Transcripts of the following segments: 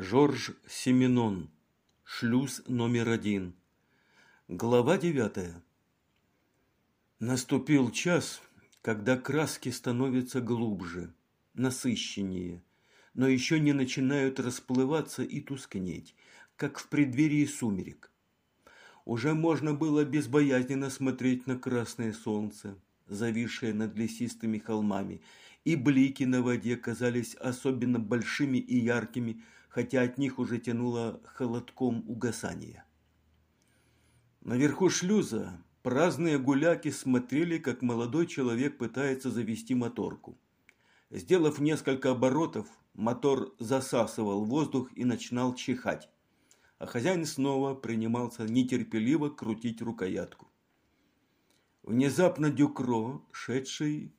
Жорж Семенон. Шлюз номер один. Глава девятая. Наступил час, когда краски становятся глубже, насыщеннее, но еще не начинают расплываться и тускнеть, как в преддверии сумерек. Уже можно было безбоязненно смотреть на красное солнце, зависшее над лесистыми холмами, и блики на воде казались особенно большими и яркими, хотя от них уже тянуло холодком угасания. Наверху шлюза праздные гуляки смотрели, как молодой человек пытается завести моторку. Сделав несколько оборотов, мотор засасывал воздух и начинал чихать, а хозяин снова принимался нетерпеливо крутить рукоятку. Внезапно Дюкро, шедший,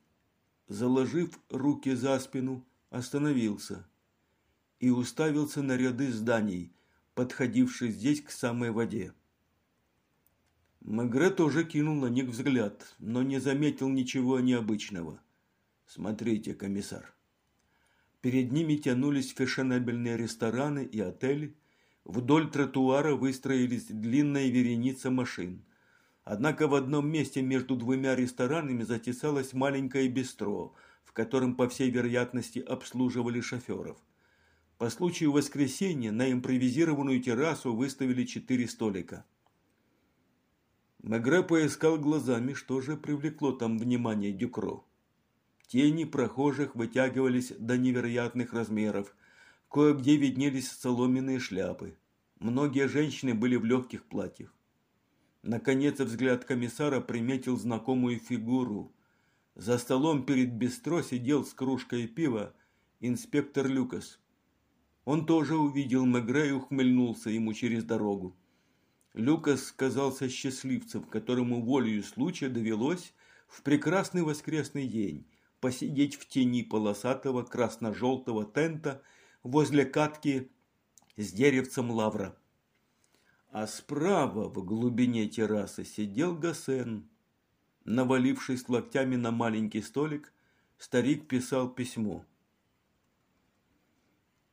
заложив руки за спину, остановился и уставился на ряды зданий, подходивших здесь к самой воде. Мегре тоже кинул на них взгляд, но не заметил ничего необычного. Смотрите, комиссар. Перед ними тянулись фешенебельные рестораны и отели. Вдоль тротуара выстроились длинная вереница машин. Однако в одном месте между двумя ресторанами затесалось маленькое бистро, в котором, по всей вероятности, обслуживали шоферов. По случаю воскресенья на импровизированную террасу выставили четыре столика. Мегре поискал глазами, что же привлекло там внимание Дюкро. Тени прохожих вытягивались до невероятных размеров. Кое-где виднелись соломенные шляпы. Многие женщины были в легких платьях. Наконец взгляд комиссара приметил знакомую фигуру. За столом перед бистро сидел с кружкой пива инспектор Люкас. Он тоже увидел Мегре и ухмыльнулся ему через дорогу. Люкас казался счастливцем, которому волею случая довелось в прекрасный воскресный день посидеть в тени полосатого красно-желтого тента возле катки с деревцем лавра. А справа в глубине террасы сидел Гасен. Навалившись локтями на маленький столик, старик писал письмо.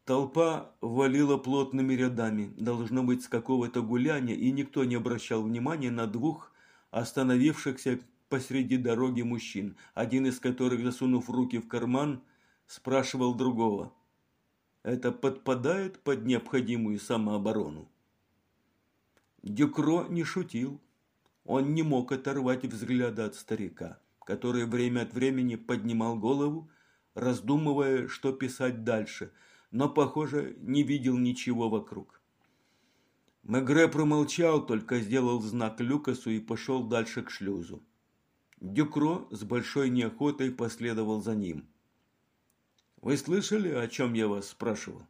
Толпа валила плотными рядами, должно быть, с какого-то гуляния, и никто не обращал внимания на двух остановившихся посреди дороги мужчин, один из которых, засунув руки в карман, спрашивал другого. Это подпадает под необходимую самооборону? Дюкро не шутил. Он не мог оторвать взгляда от старика, который время от времени поднимал голову, раздумывая, что писать дальше – но, похоже, не видел ничего вокруг. Мегре промолчал, только сделал знак Люкасу и пошел дальше к шлюзу. Дюкро с большой неохотой последовал за ним. «Вы слышали, о чем я вас спрашивал?»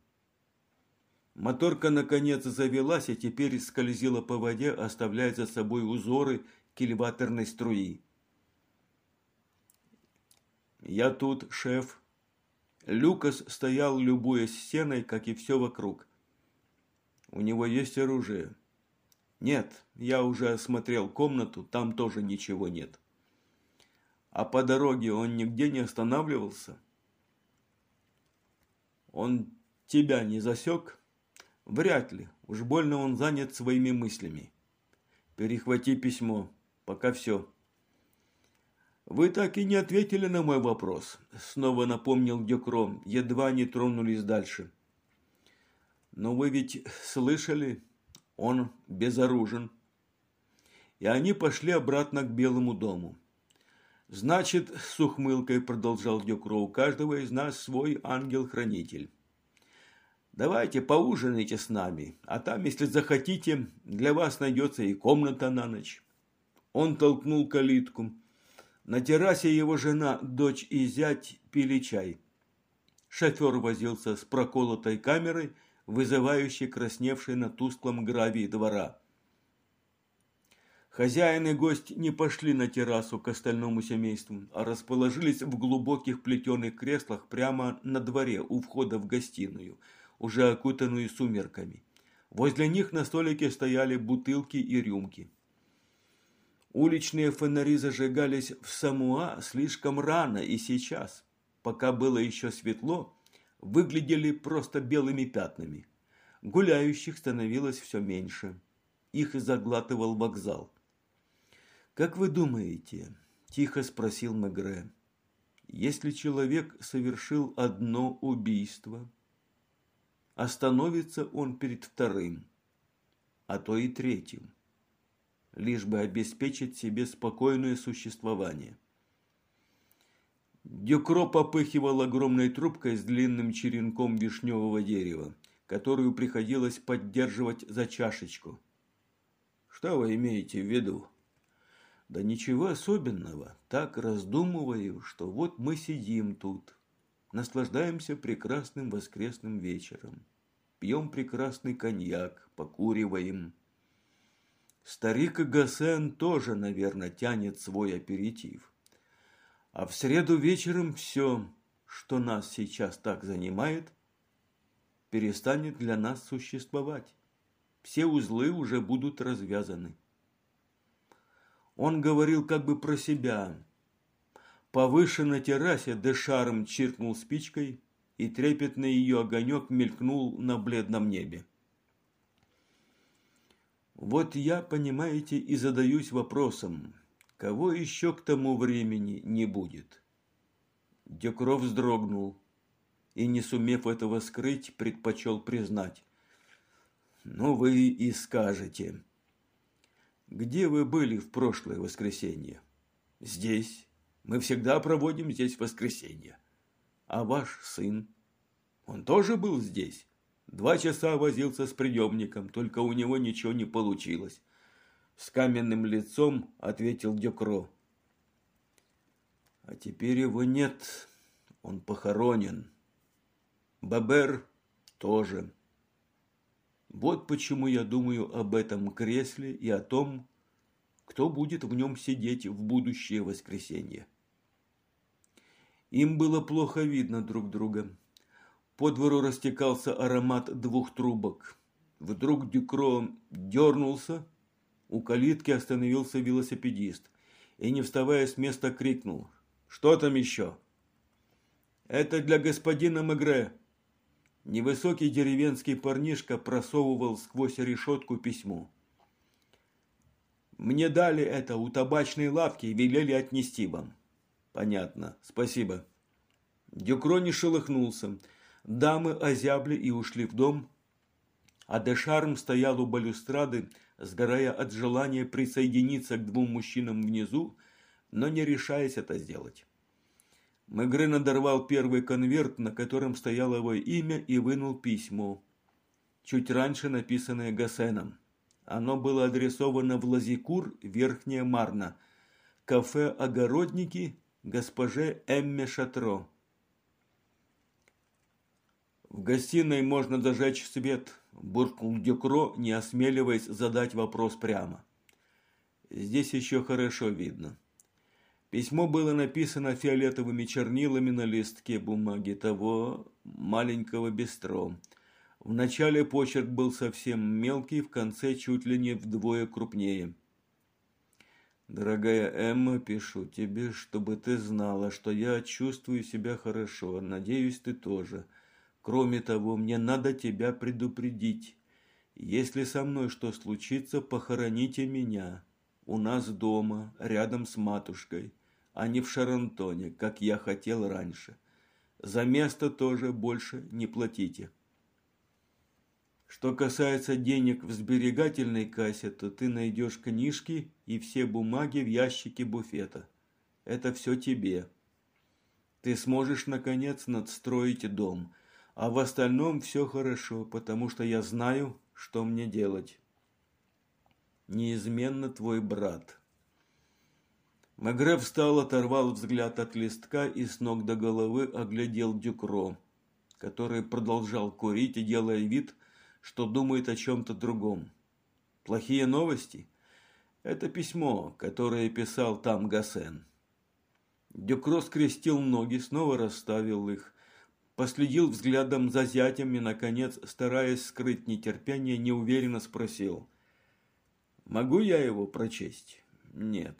Моторка наконец завелась и теперь скользила по воде, оставляя за собой узоры кильваторной струи. «Я тут, шеф», Люкас стоял, любуясь стеной, как и все вокруг. У него есть оружие. Нет, я уже осмотрел комнату, там тоже ничего нет. А по дороге он нигде не останавливался? Он тебя не засек? Вряд ли, уж больно он занят своими мыслями. Перехвати письмо, пока все. «Вы так и не ответили на мой вопрос», – снова напомнил Дюкро, едва не тронулись дальше. «Но вы ведь слышали, он безоружен». И они пошли обратно к Белому дому. «Значит, с ухмылкой продолжал Дюкро, у каждого из нас свой ангел-хранитель. Давайте поужинайте с нами, а там, если захотите, для вас найдется и комната на ночь». Он толкнул калитку – на террасе его жена, дочь и зять пили чай. Шофер возился с проколотой камерой, вызывающей красневшей на тусклом гравии двора. Хозяин и гость не пошли на террасу к остальному семейству, а расположились в глубоких плетеных креслах прямо на дворе у входа в гостиную, уже окутанную сумерками. Возле них на столике стояли бутылки и рюмки. Уличные фонари зажигались в Самуа слишком рано и сейчас, пока было еще светло, выглядели просто белыми пятнами. Гуляющих становилось все меньше. Их заглатывал вокзал. «Как вы думаете?» – тихо спросил Мегре. «Если человек совершил одно убийство, остановится он перед вторым, а то и третьим, лишь бы обеспечить себе спокойное существование». Дюкро попыхивал огромной трубкой с длинным черенком вишневого дерева, которую приходилось поддерживать за чашечку. «Что вы имеете в виду?» Да ничего особенного, так раздумываю, что вот мы сидим тут, наслаждаемся прекрасным воскресным вечером, пьем прекрасный коньяк, покуриваем. Старик Гасен тоже, наверное, тянет свой аперитив. А в среду вечером все, что нас сейчас так занимает, перестанет для нас существовать. Все узлы уже будут развязаны. Он говорил как бы про себя. Повыше на террасе Дешарм чиркнул спичкой, и трепетный ее огонек мелькнул на бледном небе. Вот я, понимаете, и задаюсь вопросом, кого еще к тому времени не будет? Дюкров вздрогнул и, не сумев этого скрыть, предпочел признать. Ну, вы и скажете. Где вы были в прошлое воскресенье? Здесь. Мы всегда проводим здесь воскресенье. А ваш сын? Он тоже был здесь. Два часа возился с приемником, только у него ничего не получилось. С каменным лицом ответил Дюкро. А теперь его нет. Он похоронен. Бабер тоже. Вот почему я думаю об этом кресле и о том, кто будет в нем сидеть в будущее воскресенье. Им было плохо видно друг друга. По двору растекался аромат двух трубок. Вдруг Дюкро дернулся, у калитки остановился велосипедист и, не вставая с места, крикнул «Что там еще?» «Это для господина Мегре», Невысокий деревенский парнишка просовывал сквозь решетку письмо. «Мне дали это у табачной лавки и велели отнести вам». «Понятно. Спасибо». Дюкро не шелохнулся. Дамы озябли и ушли в дом, а Дешарм стоял у балюстрады, сгорая от желания присоединиться к двум мужчинам внизу, но не решаясь это сделать. Мегре надорвал первый конверт, на котором стояло его имя, и вынул письмо, чуть раньше написанное Гасеном. Оно было адресовано в Лазикур, Верхняя Марна, кафе «Огородники» госпоже Эмме Шатро. «В гостиной можно зажечь свет», – буркнул Дюкро, не осмеливаясь задать вопрос прямо. «Здесь еще хорошо видно». Письмо было написано фиолетовыми чернилами на листке бумаги того маленького бистро. В начале почерк был совсем мелкий, в конце чуть ли не вдвое крупнее. «Дорогая Эмма, пишу тебе, чтобы ты знала, что я чувствую себя хорошо. Надеюсь, ты тоже. Кроме того, мне надо тебя предупредить. Если со мной что случится, похороните меня у нас дома, рядом с матушкой, а не в Шарантоне, как я хотел раньше. За место тоже больше не платите. Что касается денег в сберегательной кассе, то ты найдешь книжки и все бумаги в ящике буфета. Это все тебе. Ты сможешь, наконец, надстроить дом. А в остальном все хорошо, потому что я знаю, что мне делать неизменно твой брат. Магре встал, оторвал взгляд от листка и с ног до головы оглядел Дюкро, который продолжал курить и делая вид, что думает о чем-то другом. Плохие новости? Это письмо, которое писал там Гасен. Дюкро скрестил ноги, снова расставил их, последил взглядом за зятем и, наконец, стараясь скрыть нетерпение, неуверенно спросил – Могу я его прочесть? Нет.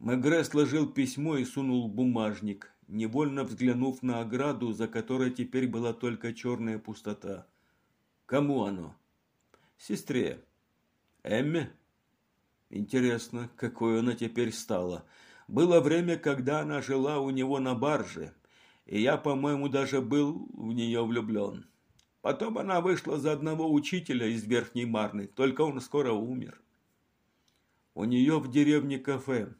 Мегре сложил письмо и сунул бумажник, невольно взглянув на ограду, за которой теперь была только черная пустота. Кому оно? Сестре. Эмме? Интересно, какой она теперь стала. Было время, когда она жила у него на барже, и я, по-моему, даже был в нее влюблен. Потом она вышла за одного учителя из Верхней Марны, только он скоро умер. У нее в деревне кафе.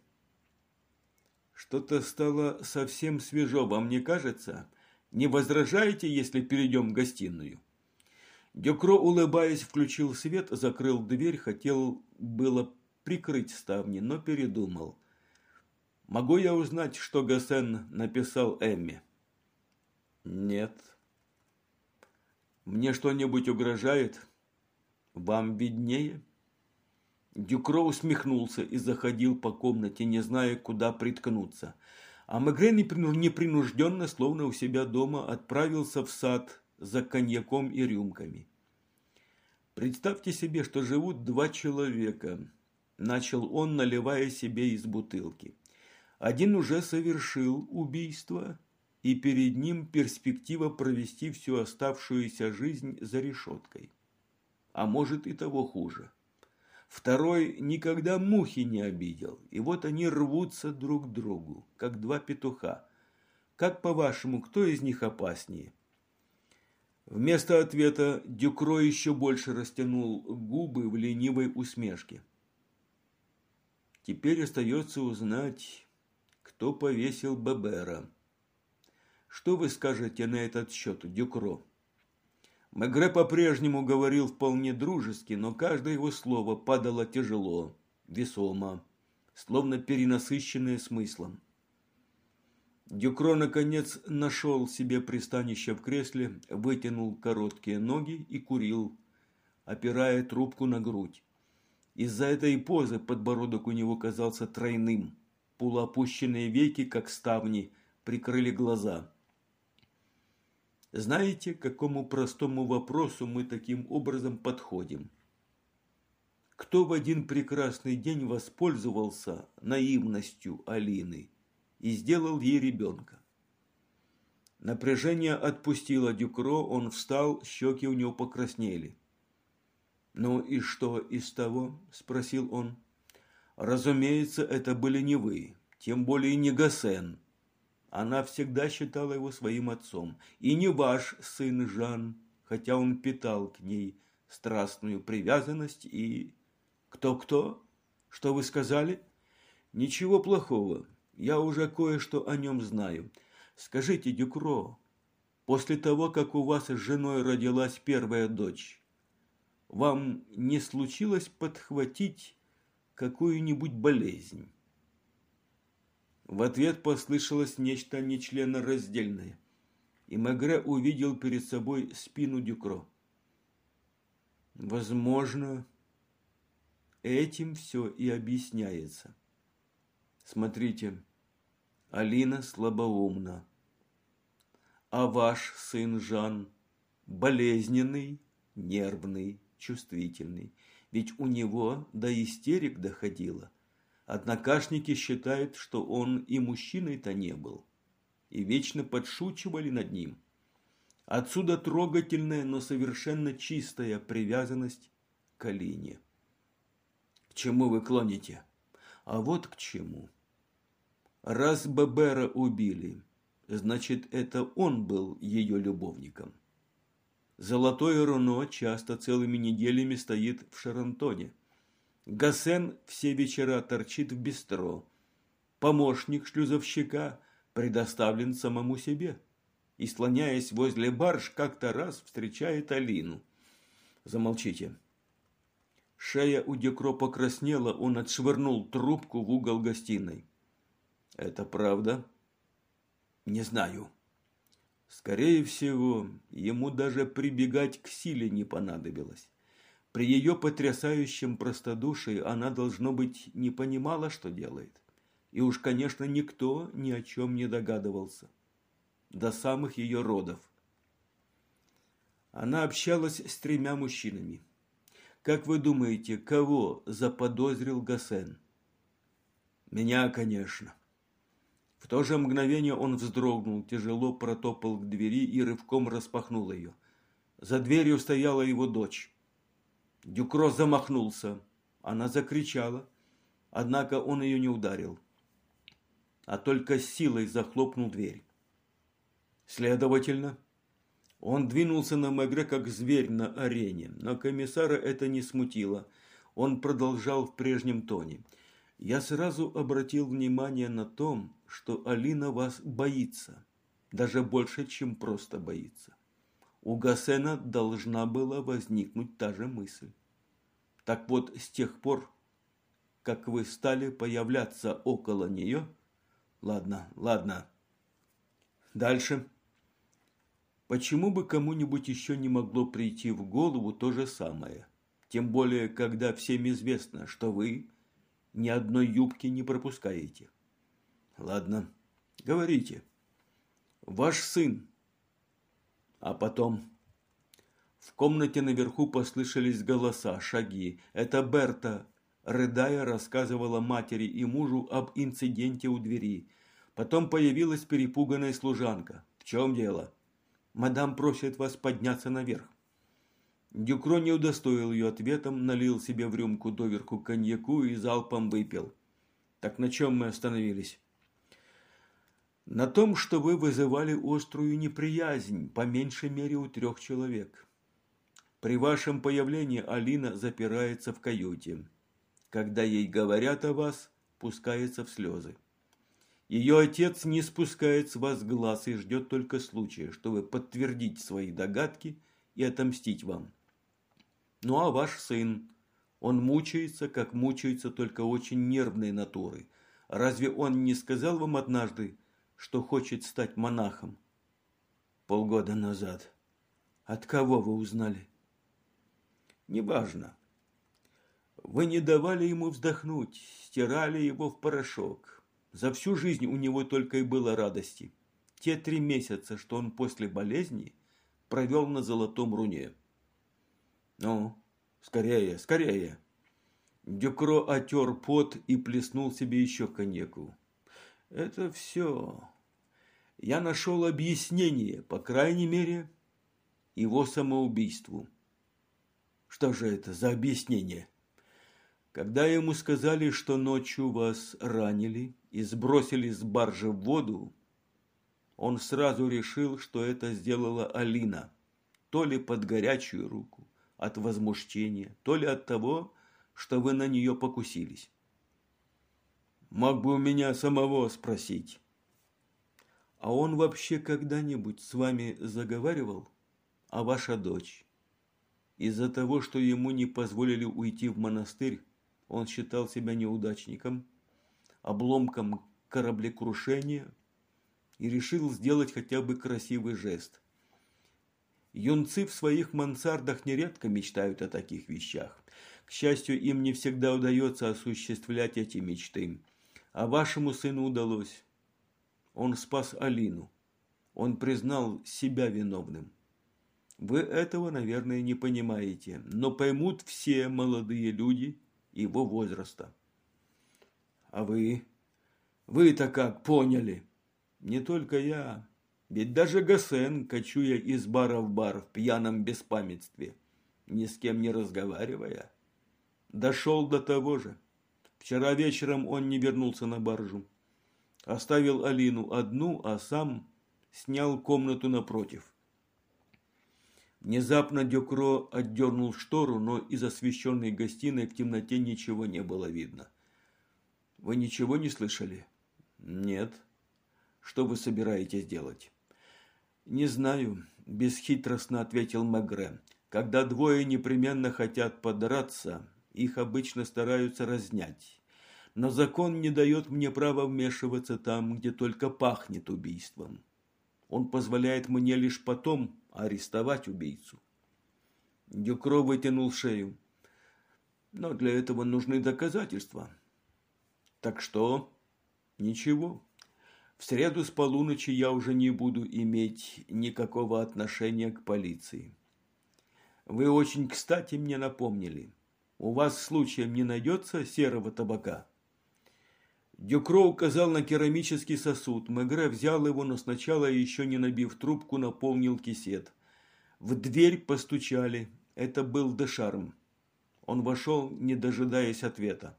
Что-то стало совсем свежо, вам не кажется? Не возражаете, если перейдем в гостиную? Дюкро, улыбаясь, включил свет, закрыл дверь, хотел было прикрыть ставни, но передумал. «Могу я узнать, что Гасен написал Эмме?» «Нет». «Мне что-нибудь угрожает?» «Вам виднее?» Дюкро усмехнулся и заходил по комнате, не зная, куда приткнуться. А Мегре непринужденно, словно у себя дома, отправился в сад за коньяком и рюмками. Представьте себе, что живут два человека. Начал он, наливая себе из бутылки. Один уже совершил убийство, и перед ним перспектива провести всю оставшуюся жизнь за решеткой. А может и того хуже. Второй никогда мухи не обидел, и вот они рвутся друг к другу, как два петуха. Как по-вашему, кто из них опаснее? Вместо ответа Дюкро еще больше растянул губы в ленивой усмешке. Теперь остается узнать, кто повесил Бебера. Что вы скажете на этот счет, Дюкро? Мегре по-прежнему говорил вполне дружески, но каждое его слово падало тяжело, весомо, словно перенасыщенное смыслом. Дюкро, наконец, нашел себе пристанище в кресле, вытянул короткие ноги и курил, опирая трубку на грудь. Из-за этой позы подбородок у него казался тройным. Полуопущенные веки, как ставни, прикрыли глаза. Знаете, к какому простому вопросу мы таким образом подходим? Кто в один прекрасный день воспользовался наивностью Алины и сделал ей ребенка? Напряжение отпустило Дюкро, он встал, щеки у него покраснели. «Ну и что из того?» – спросил он. «Разумеется, это были не вы, тем более не Гасен, она всегда считала его своим отцом. И не ваш сын Жан, хотя он питал к ней страстную привязанность и... Кто-кто? Что вы сказали? Ничего плохого. Я уже кое-что о нем знаю. Скажите, Дюкро, после того, как у вас с женой родилась первая дочь, вам не случилось подхватить какую-нибудь болезнь? В ответ послышалось нечто нечленораздельное, и Мегре увидел перед собой спину Дюкро. Возможно, этим все и объясняется. Смотрите, Алина слабоумна, а ваш сын Жан болезненный, нервный, чувствительный, ведь у него до истерик доходило – Однокашники считают, что он и мужчиной-то не был, и вечно подшучивали над ним. Отсюда трогательная, но совершенно чистая привязанность к Алине. К чему вы клоните? А вот к чему. Раз Бебера убили, значит, это он был ее любовником. Золотое руно часто целыми неделями стоит в Шарантоне – Гасен все вечера торчит в бистро. Помощник шлюзовщика предоставлен самому себе. И, слоняясь возле барж, как-то раз встречает Алину. Замолчите. Шея у Декро покраснела, он отшвырнул трубку в угол гостиной. Это правда? Не знаю. Скорее всего, ему даже прибегать к силе не понадобилось. При ее потрясающем простодушии она, должно быть, не понимала, что делает. И уж, конечно, никто ни о чем не догадывался. До самых ее родов. Она общалась с тремя мужчинами. Как вы думаете, кого заподозрил Гасен? Меня, конечно. В то же мгновение он вздрогнул, тяжело протопал к двери и рывком распахнул ее. За дверью стояла его дочь. Дюкро замахнулся. Она закричала, однако он ее не ударил, а только силой захлопнул дверь. Следовательно, он двинулся на Мегре, как зверь на арене, но комиссара это не смутило. Он продолжал в прежнем тоне. «Я сразу обратил внимание на том, что Алина вас боится, даже больше, чем просто боится. У Гасена должна была возникнуть та же мысль. Так вот, с тех пор, как вы стали появляться около нее... Ладно, ладно. Дальше. Почему бы кому-нибудь еще не могло прийти в голову то же самое? Тем более, когда всем известно, что вы ни одной юбки не пропускаете. Ладно, говорите. Ваш сын. А потом... В комнате наверху послышались голоса, шаги. Это Берта, рыдая, рассказывала матери и мужу об инциденте у двери. Потом появилась перепуганная служанка. «В чем дело?» «Мадам просит вас подняться наверх». Дюкро не удостоил ее ответом, налил себе в рюмку доверху коньяку и залпом выпил. «Так на чем мы остановились?» «На том, что вы вызывали острую неприязнь, по меньшей мере у трех человек». При вашем появлении Алина запирается в каюте. Когда ей говорят о вас, пускается в слезы. Ее отец не спускает с вас глаз и ждет только случая, чтобы подтвердить свои догадки и отомстить вам. Ну а ваш сын, он мучается, как мучаются только очень нервные натуры. Разве он не сказал вам однажды, что хочет стать монахом? Полгода назад. От кого вы узнали? Неважно. Вы не давали ему вздохнуть, стирали его в порошок. За всю жизнь у него только и было радости. Те три месяца, что он после болезни провел на золотом руне. Ну, скорее, скорее. Дюкро отер пот и плеснул себе еще коньяку. Это все. Я нашел объяснение, по крайней мере, его самоубийству. Что же это за объяснение? Когда ему сказали, что ночью вас ранили и сбросили с баржи в воду, он сразу решил, что это сделала Алина, то ли под горячую руку, от возмущения, то ли от того, что вы на нее покусились. Мог бы у меня самого спросить. А он вообще когда-нибудь с вами заговаривал? А ваша дочь? Из-за того, что ему не позволили уйти в монастырь, он считал себя неудачником, обломком кораблекрушения и решил сделать хотя бы красивый жест. Юнцы в своих мансардах нередко мечтают о таких вещах. К счастью, им не всегда удается осуществлять эти мечты. А вашему сыну удалось. Он спас Алину. Он признал себя виновным. Вы этого, наверное, не понимаете, но поймут все молодые люди его возраста. А вы? Вы-то как поняли? Не только я. Ведь даже Гасен, кочуя из бара в бар в пьяном беспамятстве, ни с кем не разговаривая, дошел до того же. Вчера вечером он не вернулся на баржу. Оставил Алину одну, а сам снял комнату напротив. Внезапно Дюкро отдернул штору, но из освещенной гостиной в темноте ничего не было видно. «Вы ничего не слышали?» «Нет». «Что вы собираетесь делать?» «Не знаю», – бесхитростно ответил Мегре. «Когда двое непременно хотят подраться, их обычно стараются разнять. Но закон не дает мне права вмешиваться там, где только пахнет убийством. Он позволяет мне лишь потом арестовать убийцу. Дюкро вытянул шею. Но для этого нужны доказательства. Так что? Ничего. В среду с полуночи я уже не буду иметь никакого отношения к полиции. Вы очень кстати мне напомнили. У вас случаем не найдется серого табака? Дюкро указал на керамический сосуд. Мегре взял его, но сначала, еще не набив трубку, наполнил кисет. В дверь постучали. Это был Дешарм. Он вошел, не дожидаясь ответа.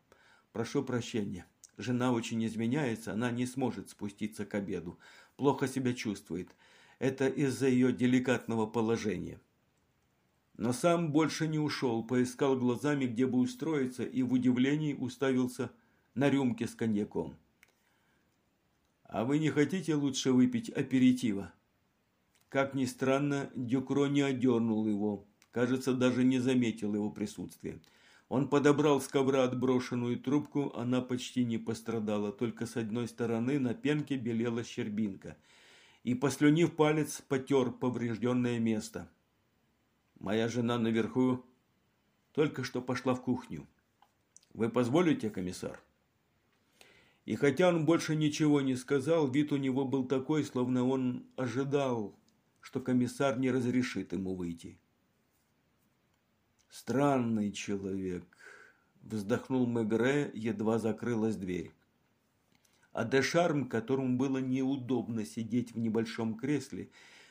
«Прошу прощения. Жена очень изменяется, она не сможет спуститься к обеду. Плохо себя чувствует. Это из-за ее деликатного положения». Но сам больше не ушел, поискал глазами, где бы устроиться, и в удивлении уставился на рюмке с коньяком. «А вы не хотите лучше выпить аперитива?» Как ни странно, Дюкро не одернул его, кажется, даже не заметил его присутствия. Он подобрал с ковра отброшенную трубку, она почти не пострадала, только с одной стороны на пенке белела щербинка. И, послюнив палец, потер поврежденное место. «Моя жена наверху только что пошла в кухню. Вы позволите, комиссар?» И хотя он больше ничего не сказал, вид у него был такой, словно он ожидал, что комиссар не разрешит ему выйти. Странный человек, вздохнул Мегре, едва закрылась дверь. А Дешарм, которому было неудобно сидеть в небольшом кресле,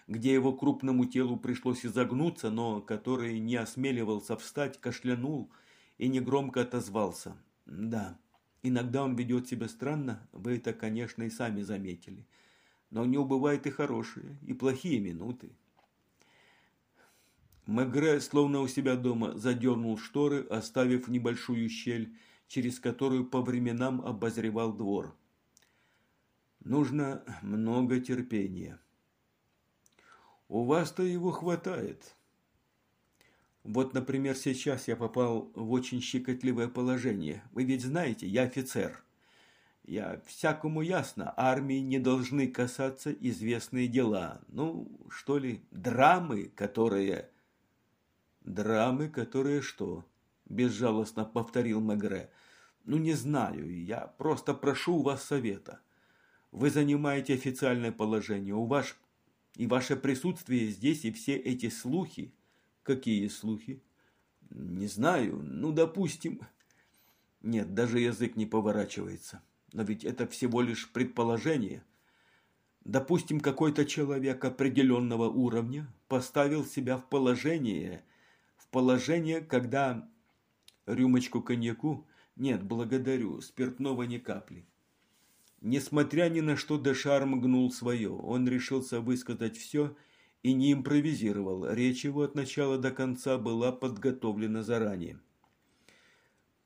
где его крупному телу пришлось изогнуться, но который не осмеливался встать, кашлянул и негромко отозвался. «Да, иногда он ведет себя странно, вы это, конечно, и сами заметили. Но у него бывают и хорошие, и плохие минуты. Мегре, словно у себя дома, задернул шторы, оставив небольшую щель, через которую по временам обозревал двор. Нужно много терпения. У вас-то его хватает. Вот, например, сейчас я попал в очень щекотливое положение. Вы ведь знаете, я офицер. Я всякому ясно, армии не должны касаться известные дела. Ну, что ли, драмы, которые «Драмы, которые что?» – безжалостно повторил Мегре. «Ну, не знаю, я просто прошу у вас совета. Вы занимаете официальное положение, у вас и ваше присутствие здесь, и все эти слухи». «Какие слухи?» «Не знаю, ну, допустим...» «Нет, даже язык не поворачивается. Но ведь это всего лишь предположение». Допустим, какой-то человек определенного уровня поставил себя в положение, положение, когда рюмочку коньяку нет, благодарю, спиртного ни капли. Несмотря ни на что, Дешар мгнул свое. Он решился высказать все и не импровизировал. Речь его от начала до конца была подготовлена заранее.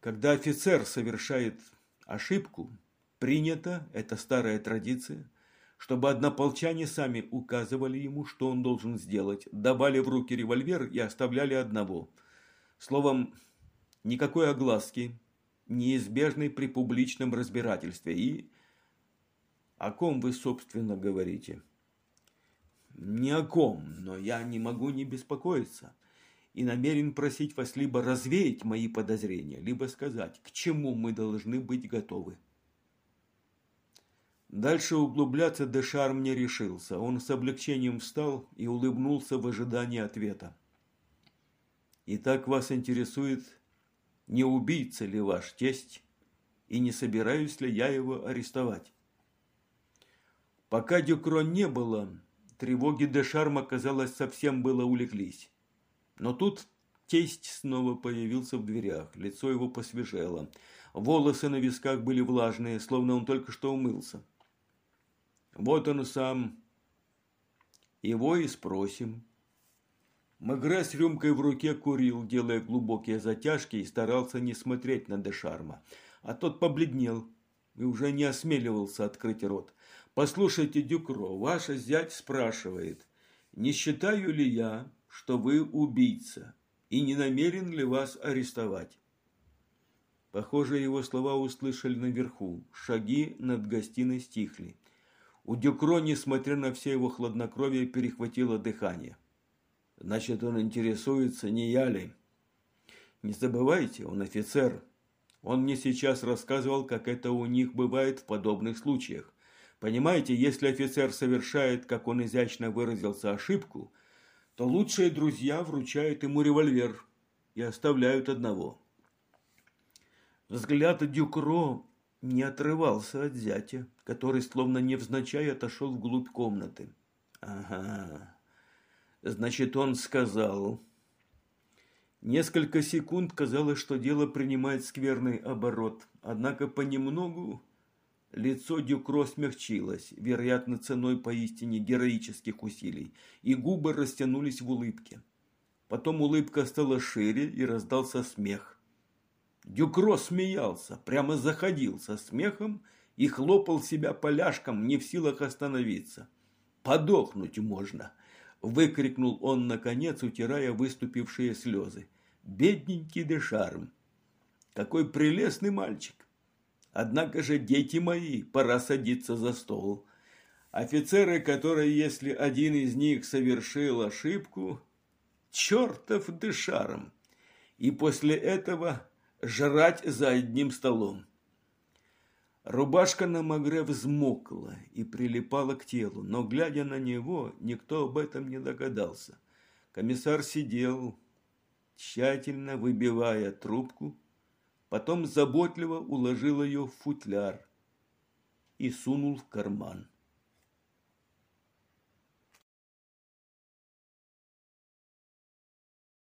Когда офицер совершает ошибку, принято, это старая традиция, чтобы однополчане сами указывали ему, что он должен сделать, давали в руки револьвер и оставляли одного. Словом, никакой огласки, неизбежной при публичном разбирательстве. И о ком вы, собственно, говорите? Ни о ком, но я не могу не беспокоиться и намерен просить вас либо развеять мои подозрения, либо сказать, к чему мы должны быть готовы. Дальше углубляться Дешарм не решился. Он с облегчением встал и улыбнулся в ожидании ответа. «Итак вас интересует, не убийца ли ваш тесть, и не собираюсь ли я его арестовать?» Пока Дюкро не было, тревоги Дешарма, казалось, совсем было улеглись. Но тут тесть снова появился в дверях, лицо его посвежело. Волосы на висках были влажные, словно он только что умылся. Вот он сам. Его и спросим. Магре с рюмкой в руке курил, делая глубокие затяжки, и старался не смотреть на Дешарма. А тот побледнел и уже не осмеливался открыть рот. «Послушайте, Дюкро, ваш зять спрашивает, не считаю ли я, что вы убийца, и не намерен ли вас арестовать?» Похоже, его слова услышали наверху. Шаги над гостиной стихли. У Дюкро, несмотря на все его хладнокровие, перехватило дыхание. Значит, он интересуется, не я ли? Не забывайте, он офицер. Он мне сейчас рассказывал, как это у них бывает в подобных случаях. Понимаете, если офицер совершает, как он изящно выразился, ошибку, то лучшие друзья вручают ему револьвер и оставляют одного. Взгляд Дюкро не отрывался от зятя, который словно невзначай отошел вглубь комнаты. Ага. Значит, он сказал... Несколько секунд казалось, что дело принимает скверный оборот. Однако понемногу лицо Дюкро смягчилось, вероятно, ценой поистине героических усилий, и губы растянулись в улыбке. Потом улыбка стала шире, и раздался смех. Дюкро смеялся, прямо заходил со смехом и хлопал себя поляшком, не в силах остановиться. «Подохнуть можно!» – выкрикнул он, наконец, утирая выступившие слезы. «Бедненький Дешарм! Какой прелестный мальчик! Однако же, дети мои, пора садиться за стол. Офицеры, которые, если один из них совершил ошибку, чертов Дешарм! И после этого жрать за одним столом. Рубашка на Магре взмокла и прилипала к телу, но, глядя на него, никто об этом не догадался. Комиссар сидел, тщательно выбивая трубку, потом заботливо уложил ее в футляр и сунул в карман.